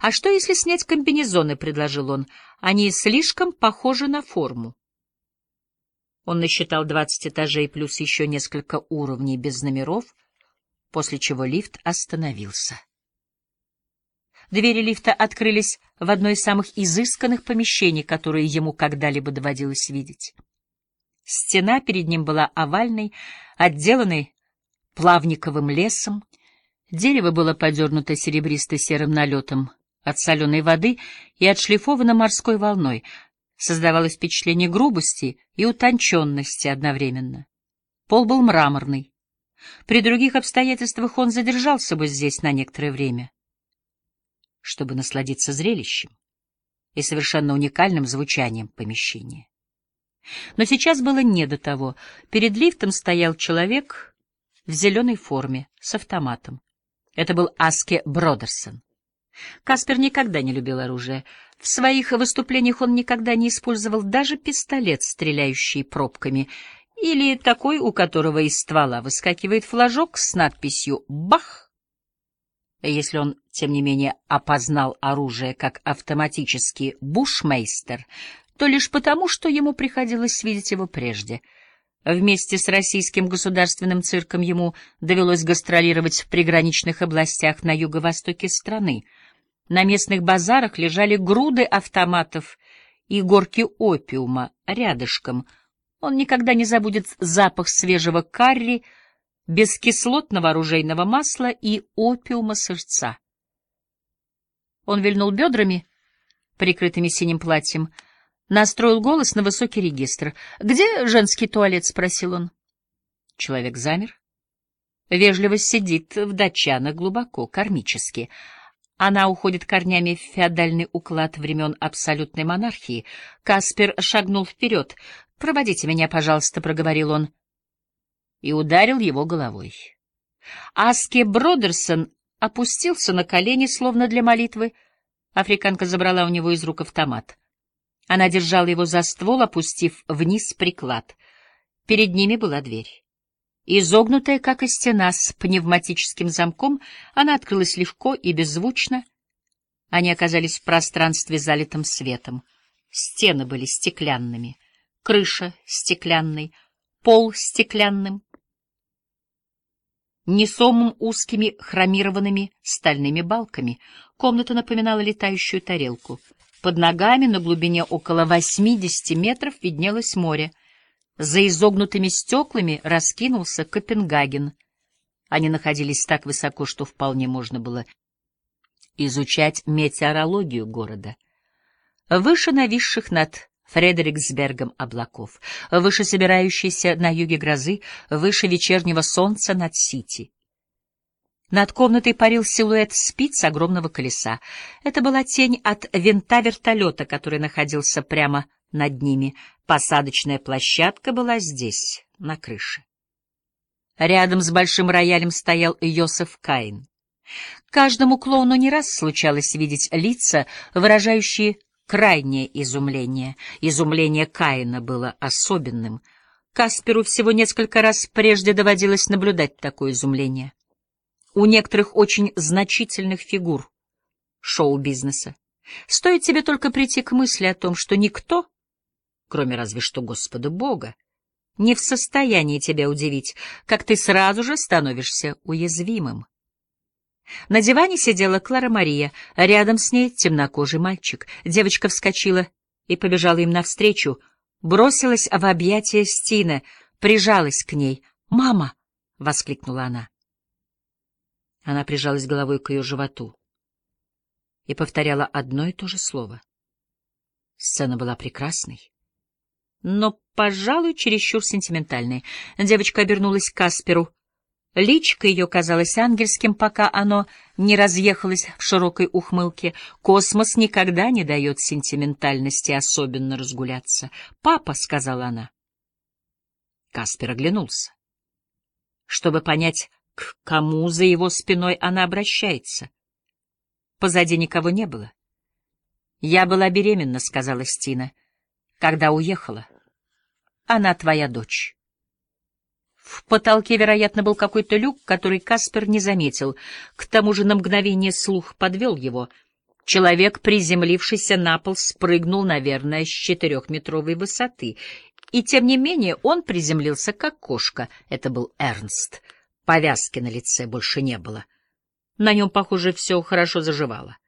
«А что, если снять комбинезоны?» — предложил он. «Они слишком похожи на форму». Он насчитал двадцать этажей плюс еще несколько уровней без номеров, после чего лифт остановился. Двери лифта открылись в одно из самых изысканных помещений, которые ему когда-либо доводилось видеть. Стена перед ним была овальной, отделанной плавниковым лесом. Дерево было подернуто серебристо-серым налетом от соленой воды и отшлифовано морской волной. Создавалось впечатление грубости и утонченности одновременно. Пол был мраморный. При других обстоятельствах он задержался бы здесь на некоторое время, чтобы насладиться зрелищем и совершенно уникальным звучанием помещения. Но сейчас было не до того. Перед лифтом стоял человек в зеленой форме с автоматом. Это был Аске Бродерсон. Каспер никогда не любил оружие. В своих выступлениях он никогда не использовал даже пистолет, стреляющий пробками, или такой, у которого из ствола выскакивает флажок с надписью «Бах!». Если он, тем не менее, опознал оружие как автоматический бушмейстер, то лишь потому, что ему приходилось видеть его прежде. Вместе с российским государственным цирком ему довелось гастролировать в приграничных областях на юго-востоке страны. На местных базарах лежали груды автоматов и горки опиума рядышком. Он никогда не забудет запах свежего карри, бескислотного оружейного масла и опиума сырца. Он вильнул бедрами, прикрытыми синим платьем, Настроил голос на высокий регистр. «Где женский туалет?» — спросил он. Человек замер. Вежливость сидит в датчанах глубоко, кармически. Она уходит корнями в феодальный уклад времен абсолютной монархии. Каспер шагнул вперед. «Проводите меня, пожалуйста», — проговорил он. И ударил его головой. Аски Бродерсон опустился на колени, словно для молитвы. Африканка забрала у него из рук автомат. Она держала его за ствол, опустив вниз приклад. Перед ними была дверь. Изогнутая, как и стена, с пневматическим замком, она открылась легко и беззвучно. Они оказались в пространстве, залитом светом. Стены были стеклянными, крыша стеклянной, пол стеклянным, несомым узкими хромированными стальными балками. Комната напоминала летающую тарелку — под ногами на глубине около 80 метров виднелось море. За изогнутыми стеклами раскинулся Копенгаген. Они находились так высоко, что вполне можно было изучать метеорологию города. Выше нависших над Фредериксбергом облаков, выше собирающейся на юге грозы, выше вечернего солнца над Сити. Над комнатой парил силуэт спиц огромного колеса. Это была тень от винта вертолета, который находился прямо над ними. Посадочная площадка была здесь, на крыше. Рядом с большим роялем стоял Йосеф Каин. Каждому клоуну не раз случалось видеть лица, выражающие крайнее изумление. Изумление Каина было особенным. Касперу всего несколько раз прежде доводилось наблюдать такое изумление у некоторых очень значительных фигур шоу-бизнеса. Стоит тебе только прийти к мысли о том, что никто, кроме разве что Господа Бога, не в состоянии тебя удивить, как ты сразу же становишься уязвимым. На диване сидела Клара Мария, рядом с ней темнокожий мальчик. Девочка вскочила и побежала им навстречу, бросилась в объятия Стина, прижалась к ней. «Мама!» — воскликнула она. Она прижалась головой к ее животу и повторяла одно и то же слово. Сцена была прекрасной, но, пожалуй, чересчур сентиментальной. Девочка обернулась к Касперу. Личко ее казалось ангельским, пока оно не разъехалось в широкой ухмылке. Космос никогда не дает сентиментальности особенно разгуляться. «Папа», — сказала она. Каспер оглянулся. Чтобы понять, к кому за его спиной она обращается. Позади никого не было. «Я была беременна», — сказала Стина, — «когда уехала. Она твоя дочь». В потолке, вероятно, был какой-то люк, который Каспер не заметил. К тому же на мгновение слух подвел его. Человек, приземлившийся на пол, спрыгнул, наверное, с четырехметровой высоты. И тем не менее он приземлился как кошка. Это был Эрнст. Повязки на лице больше не было. На нем, похоже, все хорошо заживало.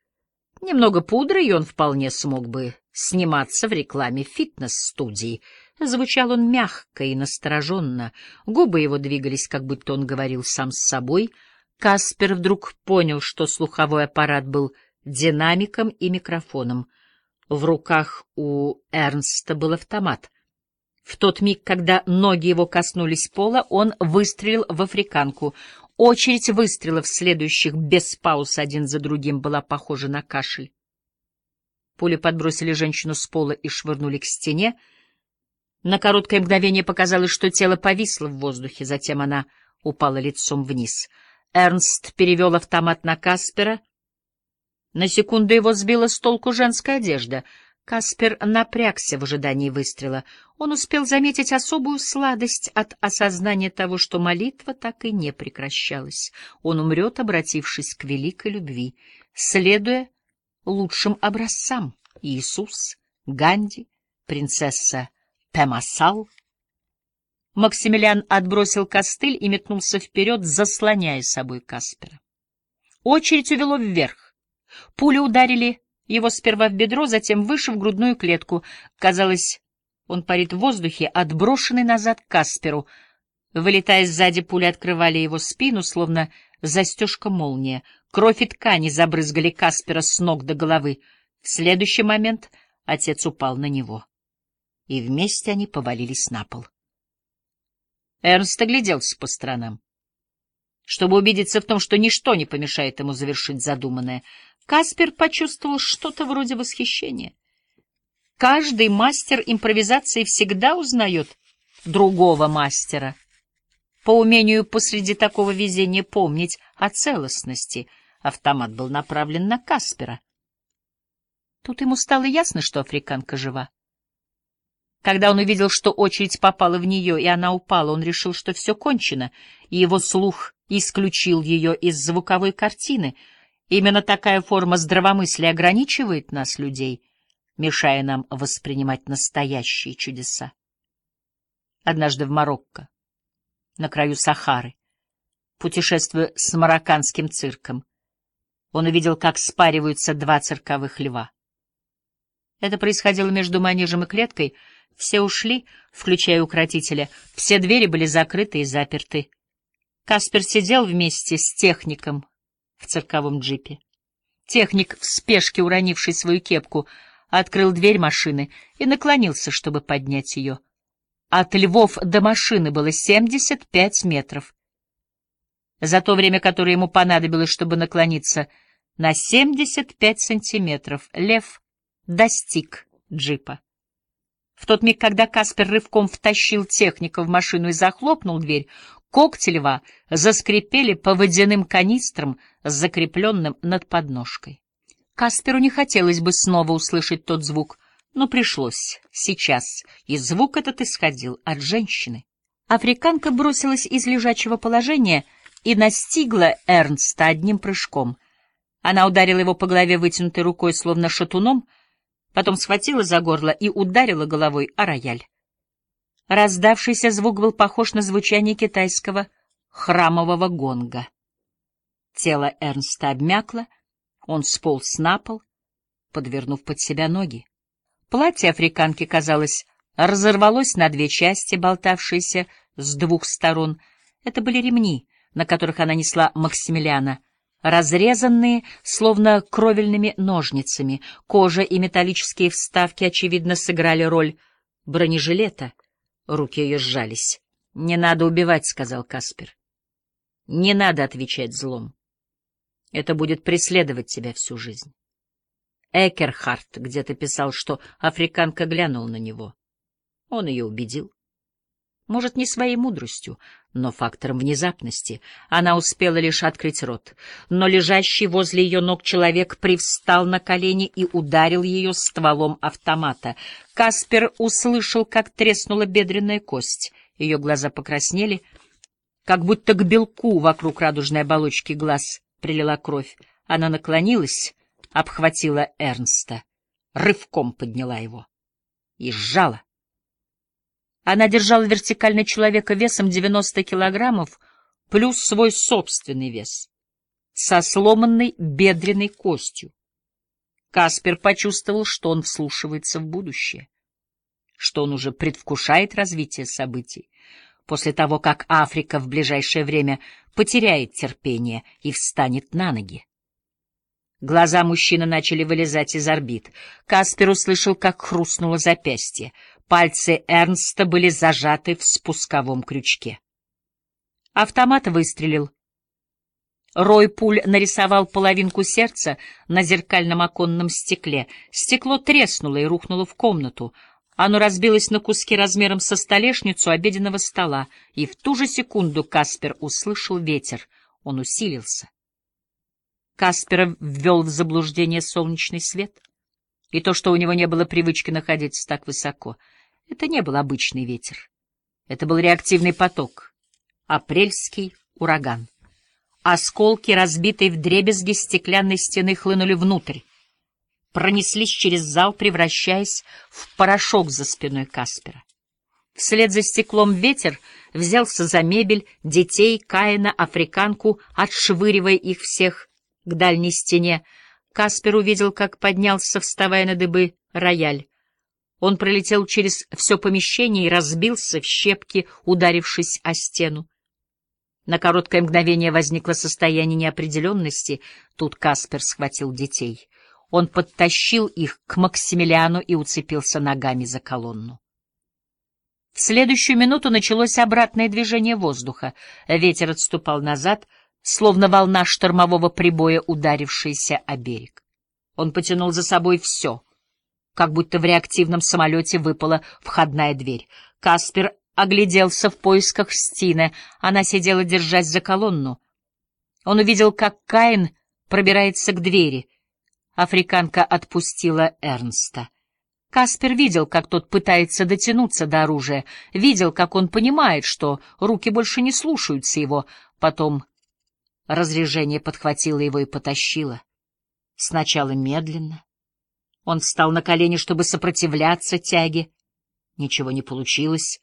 Немного пудры, и он вполне смог бы сниматься в рекламе фитнес-студии. Звучал он мягко и настороженно, губы его двигались, как будто он говорил сам с собой. Каспер вдруг понял, что слуховой аппарат был динамиком и микрофоном. В руках у Эрнста был автомат. В тот миг, когда ноги его коснулись пола, он выстрелил в африканку. Очередь выстрелов, следующих без пауз один за другим, была похожа на кашель. Пули подбросили женщину с пола и швырнули к стене. На короткое мгновение показалось, что тело повисло в воздухе, затем она упала лицом вниз. Эрнст перевел автомат на Каспера. На секунду его сбила с толку женская одежда — Каспер напрягся в ожидании выстрела. Он успел заметить особую сладость от осознания того, что молитва так и не прекращалась. Он умрет, обратившись к великой любви, следуя лучшим образцам — Иисус, Ганди, принцесса Пемасал. Максимилиан отбросил костыль и метнулся вперед, заслоняя собой Каспера. Очередь увело вверх. Пули ударили его сперва в бедро, затем выше в грудную клетку. Казалось, он парит в воздухе, отброшенный назад к Касперу. Вылетая сзади, пули открывали его спину, словно застежка молния. Кровь и ткани забрызгали Каспера с ног до головы. В следующий момент отец упал на него. И вместе они повалились на пол. Эрнст огляделся по сторонам чтобы убедиться в том, что ничто не помешает ему завершить задуманное. Каспер почувствовал что-то вроде восхищения. Каждый мастер импровизации всегда узнает другого мастера. По умению посреди такого везения помнить о целостности автомат был направлен на Каспера. Тут ему стало ясно, что африканка жива. Когда он увидел, что очередь попала в нее, и она упала, он решил, что все кончено, и его слух исключил ее из звуковой картины. Именно такая форма здравомыслия ограничивает нас, людей, мешая нам воспринимать настоящие чудеса. Однажды в Марокко, на краю Сахары, путешествуя с марокканским цирком, он увидел, как спариваются два цирковых льва. Это происходило между манежем и клеткой — все ушли, включая укротителя. Все двери были закрыты и заперты. Каспер сидел вместе с техником в цирковом джипе. Техник, в спешке уронивший свою кепку, открыл дверь машины и наклонился, чтобы поднять ее. От львов до машины было 75 метров. За то время, которое ему понадобилось, чтобы наклониться на 75 сантиметров, лев достиг джипа. В тот миг, когда Каспер рывком втащил техника в машину и захлопнул дверь, когти льва заскрипели по водяным канистрам, закрепленным над подножкой. Касперу не хотелось бы снова услышать тот звук, но пришлось сейчас, и звук этот исходил от женщины. Африканка бросилась из лежачего положения и настигла Эрнста одним прыжком. Она ударила его по голове вытянутой рукой, словно шатуном — потом схватила за горло и ударила головой о рояль. Раздавшийся звук был похож на звучание китайского храмового гонга. Тело Эрнста обмякло, он сполз на пол, подвернув под себя ноги. Платье африканки, казалось, разорвалось на две части, болтавшиеся с двух сторон. Это были ремни, на которых она несла Максимилиана — разрезанные, словно кровельными ножницами. Кожа и металлические вставки, очевидно, сыграли роль бронежилета. Руки ее сжались. — Не надо убивать, — сказал Каспер. — Не надо отвечать злом. Это будет преследовать тебя всю жизнь. Экерхарт где-то писал, что африканка глянула на него. Он ее убедил. Может, не своей мудростью, но фактором внезапности. Она успела лишь открыть рот, но лежащий возле ее ног человек привстал на колени и ударил ее стволом автомата. Каспер услышал, как треснула бедренная кость. Ее глаза покраснели, как будто к белку вокруг радужной оболочки глаз прилила кровь. Она наклонилась, обхватила Эрнста, рывком подняла его и сжала. Она держала вертикально человека весом 90 килограммов плюс свой собственный вес, со сломанной бедренной костью. Каспер почувствовал, что он вслушивается в будущее, что он уже предвкушает развитие событий, после того, как Африка в ближайшее время потеряет терпение и встанет на ноги. Глаза мужчины начали вылезать из орбит. Каспер услышал, как хрустнуло запястье. Пальцы Эрнста были зажаты в спусковом крючке. Автомат выстрелил. Рой пуль нарисовал половинку сердца на зеркальном оконном стекле. Стекло треснуло и рухнуло в комнату. Оно разбилось на куски размером со столешницу обеденного стола, и в ту же секунду Каспер услышал ветер. Он усилился. Каспера ввел в заблуждение солнечный свет, и то, что у него не было привычки находиться так высоко. Это не был обычный ветер. Это был реактивный поток, апрельский ураган. Осколки, разбитые вдребезги стеклянной стены, хлынули внутрь, пронеслись через зал, превращаясь в порошок за спиной Каспера. Вслед за стеклом ветер взялся за мебель, детей, Каина, африканку, отшвыривая их всех к дальней стене. Каспер увидел, как поднялся, вставая на дыбы, рояль. Он пролетел через все помещение и разбился в щепки, ударившись о стену. На короткое мгновение возникло состояние неопределенности. Тут Каспер схватил детей. Он подтащил их к Максимилиану и уцепился ногами за колонну. В следующую минуту началось обратное движение воздуха. Ветер отступал назад — словно волна штормового прибоя, ударившаяся о берег. Он потянул за собой все, как будто в реактивном самолете выпала входная дверь. Каспер огляделся в поисках Стины. Она сидела, держась за колонну. Он увидел, как Каин пробирается к двери. Африканка отпустила Эрнста. Каспер видел, как тот пытается дотянуться до оружия, видел, как он понимает, что руки больше не слушаются его. Потом Разрежение подхватило его и потащило. Сначала медленно. Он встал на колени, чтобы сопротивляться тяге. Ничего не получилось.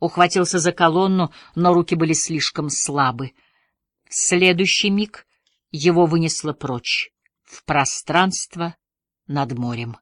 Ухватился за колонну, но руки были слишком слабы. В следующий миг его вынесло прочь, в пространство над морем.